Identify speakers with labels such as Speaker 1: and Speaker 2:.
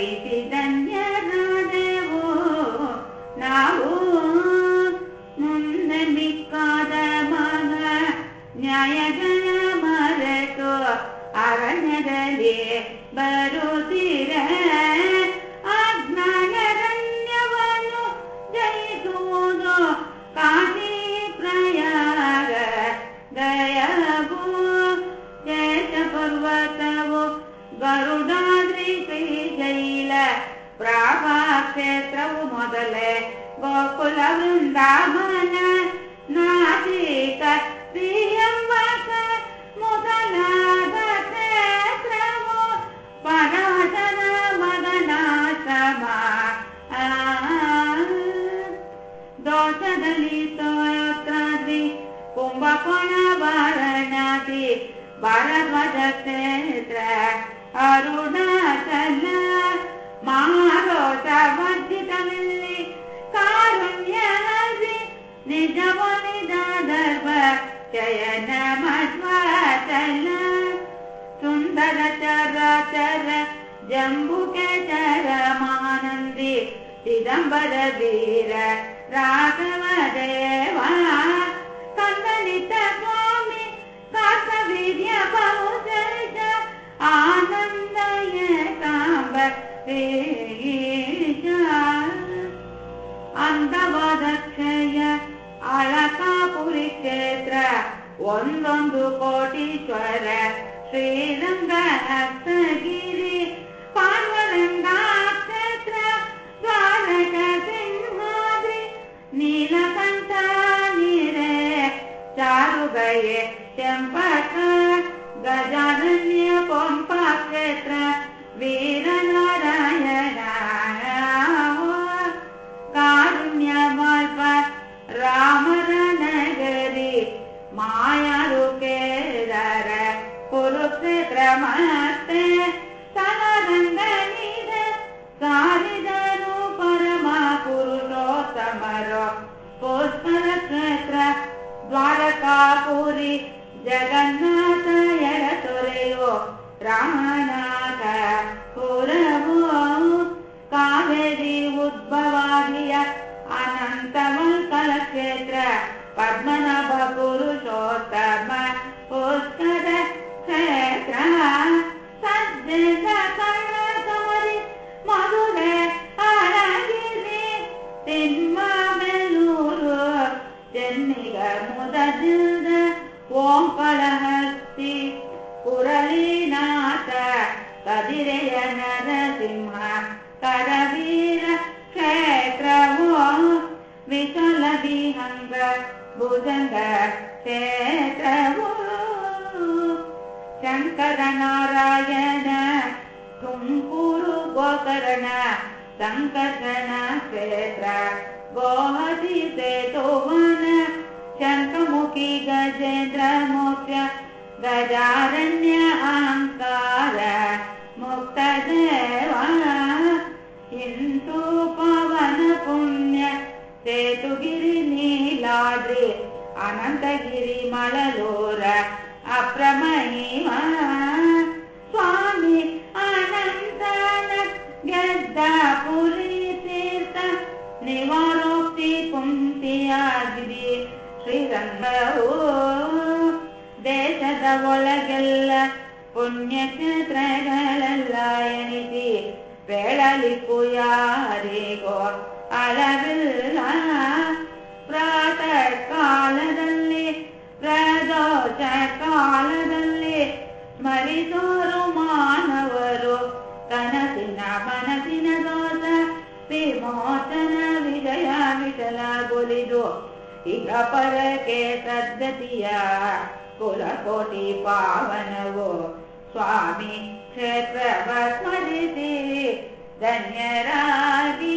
Speaker 1: ಸ್ಮರಿಸಿದನ್ಯರಾದೆವು ನಾವು ಮುಂದೆ ಮಿಕ್ಕಾದ ಮಗ ನ್ಯಾಯಗಳ ಮರೆತು ಅರಣ್ಯದಲ್ಲಿ आर ಕ್ಷೇತ್ರವು ಮೊದಲೇ ಗೋಕುಲ ವೃಂದಾವನ ನಾಸಿಕ ಶ್ರೀಯಂಬಕ ಮೊದಲಾದ ಕ್ಷೇತ್ರವು ಪರಾಶರ ಮದನಾಶ್ರಮ ದೋಷದಲ್ಲಿ ತೋಯತ್ರಾದ್ರಿ ಕುಂಭಕೋಣ ವಾರಣಾಸಿ ಭಾರದ್ವಾಜ ಕ್ಷೇತ್ರ ಅರುಣಾಚಲ निजम निर्व जयद सुन्दर च गर जम्बुके चरमानन्दी चिदम्बर वीर राघवदेवा कलित स्वामी काकविद्य बहु आनन्दय साम्बी अन्त ಒಂದೊಂದು ಕೋಟೀಶ್ವರ ಶ್ರೀರಂಗ ಹಸ್ತಗಿರಿ ಪಾರ್ವರಂಗ ಕ್ಷೇತ್ರ ದ್ವಾರಕ ಸಿಂಹಾದ್ರಿ ನೀಲಕಂಠ ನೀರೆ ಚಾರುಗಯೆ ಚಂಪಕ ಗಜಾರಣ್ಯ ಪಂಪ ಕ್ಷೇತ್ರ ವೀರನಾರಾಯಣ ಮಾಯಾರು ಕೇದಾರ ಕುರುಕ್ಷೇತ್ರ ಮತ್ತೆ ತನರಂಗನೀದ ಸಾರಿದನು ಪರಮ ಪುರುಷೋತ್ತಮರು ಪುಷ್ಕರ ಕ್ಷೇತ್ರ ದ್ವಾರಕಾಪುರಿ ಜಗನ್ನಾಥ ಎಡ ತೊರೆಯೋ ರಾಮನಾಥ ಪುರವು ಕಾವೇರಿ ಉದ್ಭವಾದಿಯ ಅನಂತವಲ್ಕಲ ಕ್ಷೇತ್ರ ಪದ್ಮನಾಭ ಪುರುಷೋತ್ತಮ ಪುಷ್ಕರ ಕ್ಷೇತ್ರ ಸಜ್ಜನ ಕಳ್ಳ ಕಮರಿ ಮಧುರೆ ಅಳಗಿರಿ ತಿಮ್ಮಮೆಲ್ಲೂರು ಚೆನ್ನಿಗ ಮುದದಿಂದ ಓಂಕಳಹಸ್ತಿ ಪುರಳೀನಾಥ ಕದಿರೆಯ ನರಸಿಂಹ ಕರವೀರ शङ्करनारायण तुङ्कुरु गोकर्ण शङ्कण क्षेत्र गोधि देतोन शङ्खमुखी गजेन्द्र मोक्ष गजारण्य ಅನಂತಗಿರಿ ಮಳಲೂರ ಅಪ್ರಮಹಿಮ ಸ್ವಾಮಿ ಅನಂತನ ಗೆದ್ದ ಪುರಿ ತೀರ್ಥ ನಿವಾರೋಕ್ತಿ ಕುಂತಿಯಾಗಿರಿ ಶ್ರೀರಂಗವು ದೇಶದ ಒಳಗೆಲ್ಲ ಪುಣ್ಯಕ್ಷೇತ್ರಗಳೆಲ್ಲ ಎಣಿಸಿ ಬೆಳಲಿಕ್ಕೂ ಯಾರಿಗೋ ಅಳವಿಲ್ಲ ಸ್ಮರಿಸೋರು ಮಾನವರು ಕನಸಿನ ಮನಸ್ಸಿನ ದೋಷ ವಿಮೋಚನ ವಿಜಯ ವಿಠಲಗೊಲಿದು ಈಗ ಪರಕ್ಕೆ ಸದ್ಗತಿಯ ಕುಲಕೋಟಿ ಪಾವನವು ಸ್ವಾಮಿ ಕ್ಷೇತ್ರ ಸ್ಮರಿಸಿ ಧನ್ಯರಾಗಿ